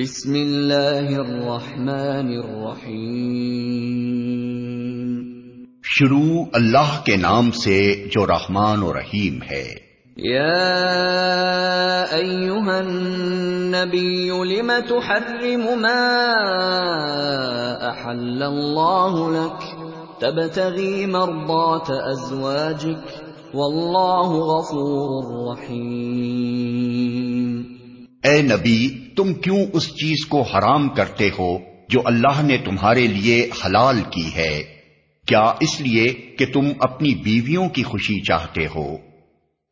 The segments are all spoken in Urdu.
بسم اللہ الرحمن الرحیم۔ شروع اللہ کے نام سے جو رحمان و رحیم ہے۔ یا ایوہا النبی لم تحرم ما احل اللہ لک؟ تبتغی مرضات ازواجک واللہ غفور رحیم۔ اے نبی، تم کیوں اس چیز کو حرام کرتے ہو جو اللہ نے تمہارے لیے حلال کی ہے؟ کیا اس لیے کہ تم اپنی بیویوں کی خوشی چاہتے ہو؟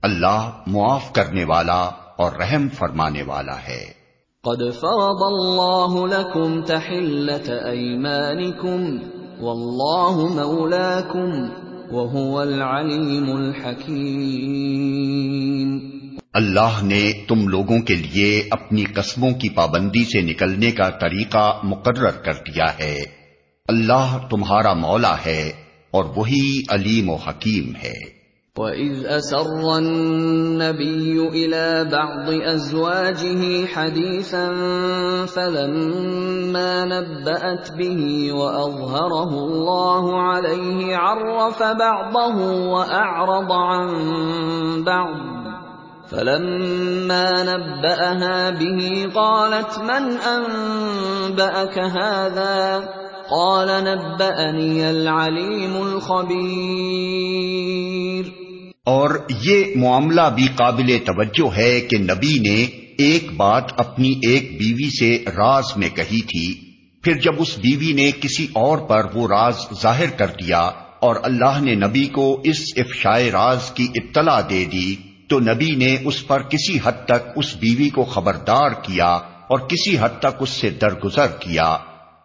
اللہ معاف کرنے والا اور رحم فرمانے والا ہے۔ قد فرض اللہ لکم تحلت ایمانکم، واللہ مولاکم وهو العلیم الحکیم۔ اللہ نے تم لوگوں کے لیے اپنی قسموں کی پابندی سے نکلنے کا طریقہ مقرر کر دیا ہے۔ اللہ تمہارا مولا ہے اور وہی علیم و حکیم ہے۔ وَإِذْ أَسَرَّ النَّبِيُّ إِلَى بَعْضِ أَزْوَاجِهِ حَدِيثًا فَلَمَّا نَبَّأَتْ بِهِ وَأَظْهَرَهُ اللَّهُ عَلَيْهِ عَرَّفَ بَعْضَهُ وَأَعْرَضَ عَن بَعْضٍ فلما نبأها به قالت من أنبأك هذا؟ قال نبأني العليم الخبير. اور یہ معاملہ بھی قابل توجہ ہے کہ نبی نے ایک بات اپنی ایک بیوی سے راز میں کہی تھی، پھر جب اس بیوی نے کسی اور پر وہ راز ظاہر کر دیا اور اللہ نے نبی کو اس افشائے راز کی اطلاع دے دی تو نبی نے اس پر کسی حد تک اس بیوی کو خبردار کیا اور کسی حد تک اس سے درگزر کیا۔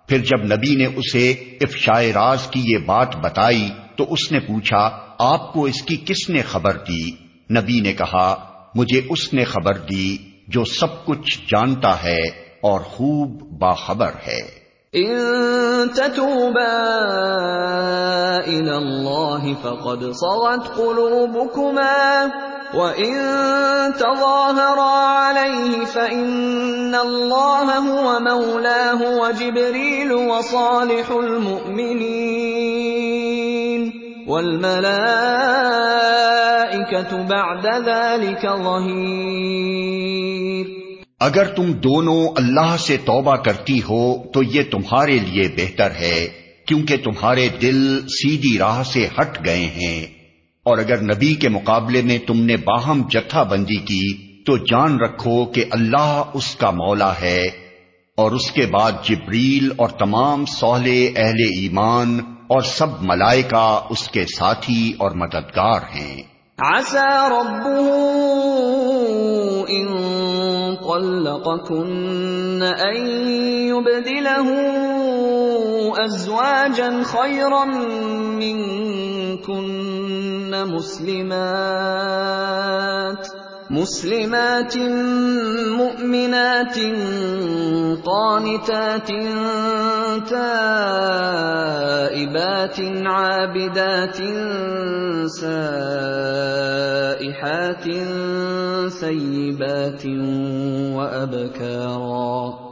پھر جب نبی نے اسے افشائے راز کی یہ بات بتائی تو اس نے پوچھا، آپ کو اس کی کس نے خبر دی؟ نبی نے کہا، مجھے اس نے خبر دی جو سب کچھ جانتا ہے اور خوب باخبر ہے۔ ان تتوبا الى الله فقد صغت قلوبكما وَإِن تَظَاهَرَا عَلَيْهِ فَإِنَّ اللَّهَ هُوَ مَوْلَاهُ وَجِبْرِيلُ وَصَالِحُ الْمُؤْمِنِينَ وَالْمَلَائِكَةُ بَعْدَ ذَلِكَ ظَهِيرٌ اگر تم دونوں اللہ سے توبہ کرتی ہو تو یہ تمہارے لیے بہتر ہے، کیونکہ تمہارے دل سیدھی راہ سے ہٹ گئے ہیں۔ اور اگر نبی کے مقابلے میں تم نے باہم جتھا بندی کی، تو جان رکھو کہ اللہ اس کا مولا ہے۔ اور اس کے بعد جبریل اور تمام سہلے اہل ایمان اور سب ملائکہ اس کے ساتھی اور مددگار ہیں۔ طلقكن ان يبدله ازواجا خيرا منكن. مسلمات مسلمات مؤمنات، قانتات، تائبات، عابدات، سائحات سیبات وابکارا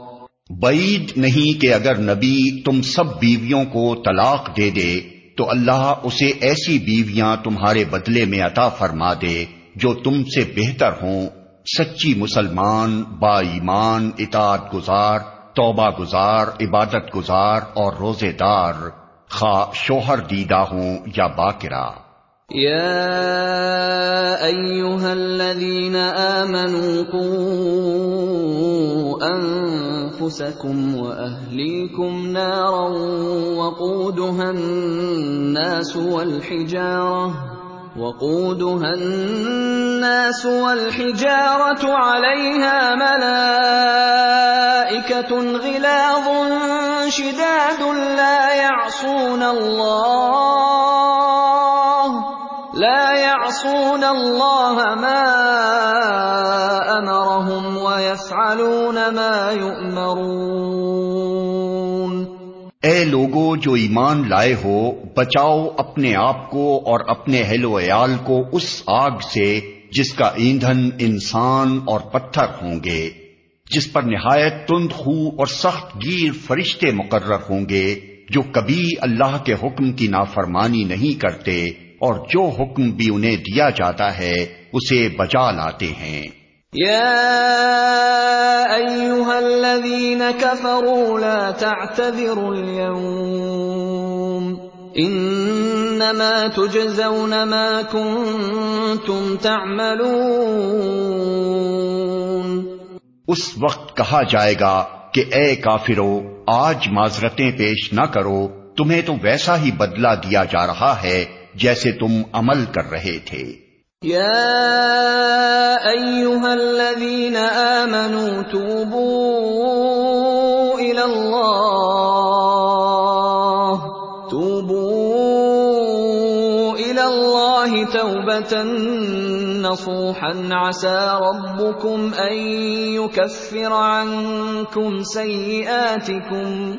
بعید نہیں کہ اگر نبی تم سب بیویوں کو طلاق دے دے تو اللہ اسے ایسی بیویاں تمہارے بدلے میں عطا فرما دے جو تم سے بہتر ہوں۔ سچی مسلمان، با ایمان، اطاعت گزار، توبہ گزار، عبادت گزار اور روزے دار، خواہ شوہر دیدہ ہوں یا باقرا یا ایوہا الذین آمنوا قو و اہلیکم نارا وقودها الناس والحجارہ وقودها الناس والحجارة عليها ملائكة غلاظ شداد لا يعصون الله لا يعصون الله ما أمرهم ويفعلون ما يؤمرون۔ اے لوگو جو ایمان لائے ہو، بچاؤ اپنے آپ کو اور اپنے اہل و عیال کو اس آگ سے جس کا ایندھن انسان اور پتھر ہوں گے، جس پر نہایت تند خو اور سخت گیر فرشتے مقرر ہوں گے، جو کبھی اللہ کے حکم کی نافرمانی نہیں کرتے اور جو حکم بھی انہیں دیا جاتا ہے، اسے بجا لاتے ہیں۔ يا ايها الذين كفروا لا تعتذروا اليوم انما تجزون ما كنتم تعملون اس وقت کہا جائے گا کہ اے کافرو، آج معذرتیں پیش نہ کرو، تمہیں تو ویسا ہی بدلہ دیا جا رہا ہے جیسے تم عمل کر رہے تھے۔ يا ايها الذين امنوا توبوا الى الله توبوا الى الله توبه نصوحا عسى ربكم ان يكفر عنكم سيئاتكم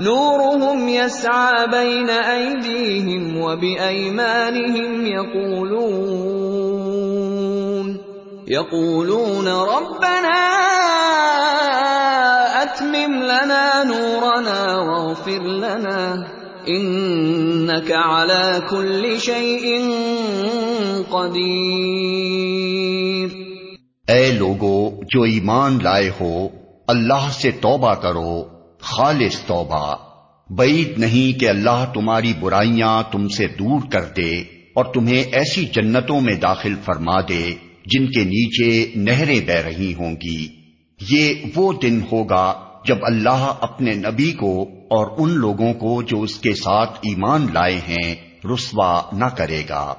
نورهم يسعى بين أيديهم وبأيمانهم يقولون يقولون ربنا أتمم لنا نورنا واغفر لنا إنك على كل شيء قدير اے لوگو، جو ایمان لائے ہو، اللہ سے توبہ کرو۔ خالص توبہ۔ بعید نہیں کہ اللہ تمہاری برائیاں تم سے دور کر دے اور تمہیں ایسی جنتوں میں داخل فرما دے جن کے نیچے نہریں بہ رہی ہوں گی۔ یہ وہ دن ہوگا جب اللہ اپنے نبی کو اور ان لوگوں کو جو اس کے ساتھ ایمان لائے ہیں، رسوا نہ کرے گا۔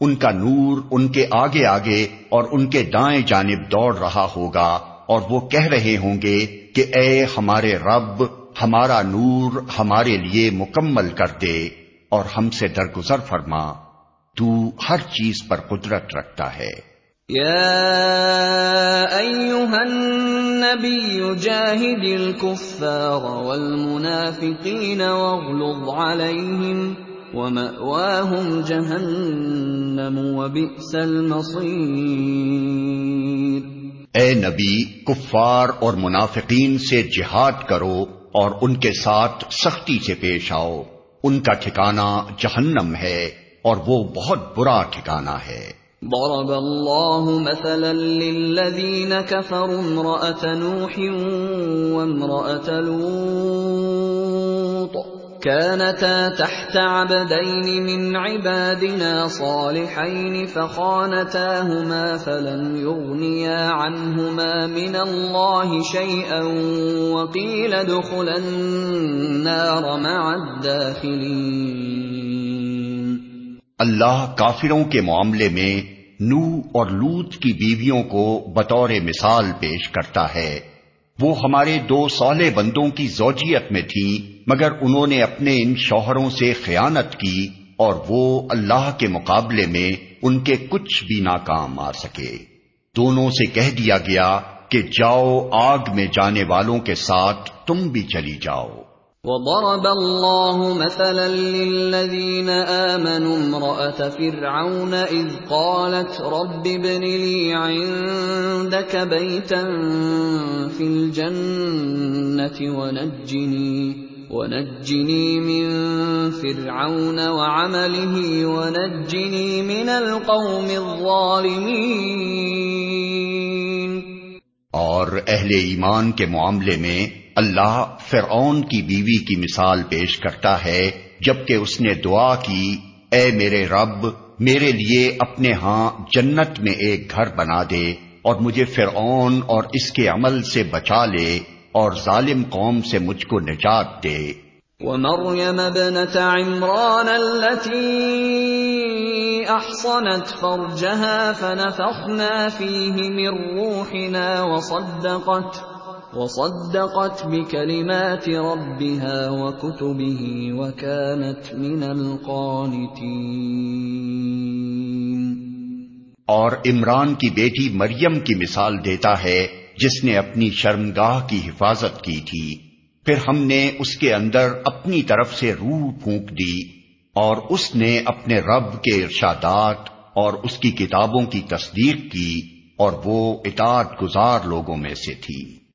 ان کا نور ان کے آگے آگے اور ان کے دائیں جانب دوڑ رہا ہوگا اور وہ کہہ رہے ہوں گے کہ اے ہمارے رب، ہمارا نور ہمارے لیے مکمل کر دے اور ہم سے درگزر فرما، تو ہر چیز پر قدرت رکھتا ہے۔ النبي جاهد الكفار والمنافقين واغلظ عليهم ومأواهم جهنم وبئس المصير اے نبی، کفار اور منافقین سے جہاد کرو اور ان کے ساتھ سختی سے پیش آؤ۔ ان کا ٹھکانہ جہنم ہے اور وہ بہت برا ٹھکانہ ہے۔ ضرب الله مثلا للذين كفروا امرأة نوح وامرأة لوط۔ كانتا تحت عبدين من عبادنا صالحين فخانتاهما فلم يغنيا عنهما من الله شيئا وقيل ادخلا النار مع الداخلين. اللہ کافروں کے معاملے میں نو اور لوت کی بیویوں کو بطور مثال پیش کرتا ہے۔ وہ ہمارے دو سولے بندوں کی زوجیت میں تھی مگر انہوں نے اپنے ان شوہروں سے خیانت کی اور وہ اللہ کے مقابلے میں ان کے کچھ بھی ناکام آ سکے۔ دونوں سے کہہ دیا گیا کہ جاؤ آگ میں جانے والوں کے ساتھ تم بھی چلی جاؤ۔ وضرب الله مثلا للذين آمنوا امرأة فرعون إذ قالت رب ابن لي عندك بيتا في الجنة ونجني ونجني من فرعون وعمله ونجني من القوم الظالمين. اور اہل ایمان کے معاملے میں اللہ فرعون کی بیوی کی مثال پیش کرتا ہے، جبکہ اس نے دعا کی، اے میرے رب، میرے لیے اپنے ہاں جنت میں ایک گھر بنا دے اور مجھے فرعون اور اس کے عمل سے بچا لے۔ اور ظالم قوم سے مجھ کو نجات دے۔ ومريم ابنة عمران التي أحصنت فرجها فنفخنا فيه من روحنا وصدقت وصدقت بكلمات ربها وكتبه وكانت من القانتين اور عمران کی بیٹی مریم کی مثال دیتا ہے۔ جس نے اپنی شرمگاہ کی حفاظت کی تھی، پھر ہم نے اس کے اندر اپنی طرف سے روح پھونک دی اور اس نے اپنے رب کے ارشادات اور اس کی کتابوں کی تصدیق کی اور وہ اطاعت گزار لوگوں میں سے تھی۔